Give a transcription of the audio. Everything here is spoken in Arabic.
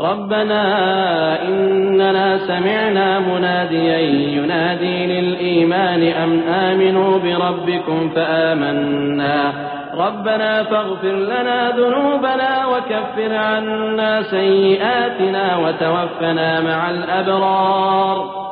ربنا إننا سمعنا مناديا ينادي للإيمان أم آمنوا بربكم فآمنا. ربنا فاغفر لنا ذنوبنا وكفر عنا سيئاتنا وتوفنا مع الأبرار.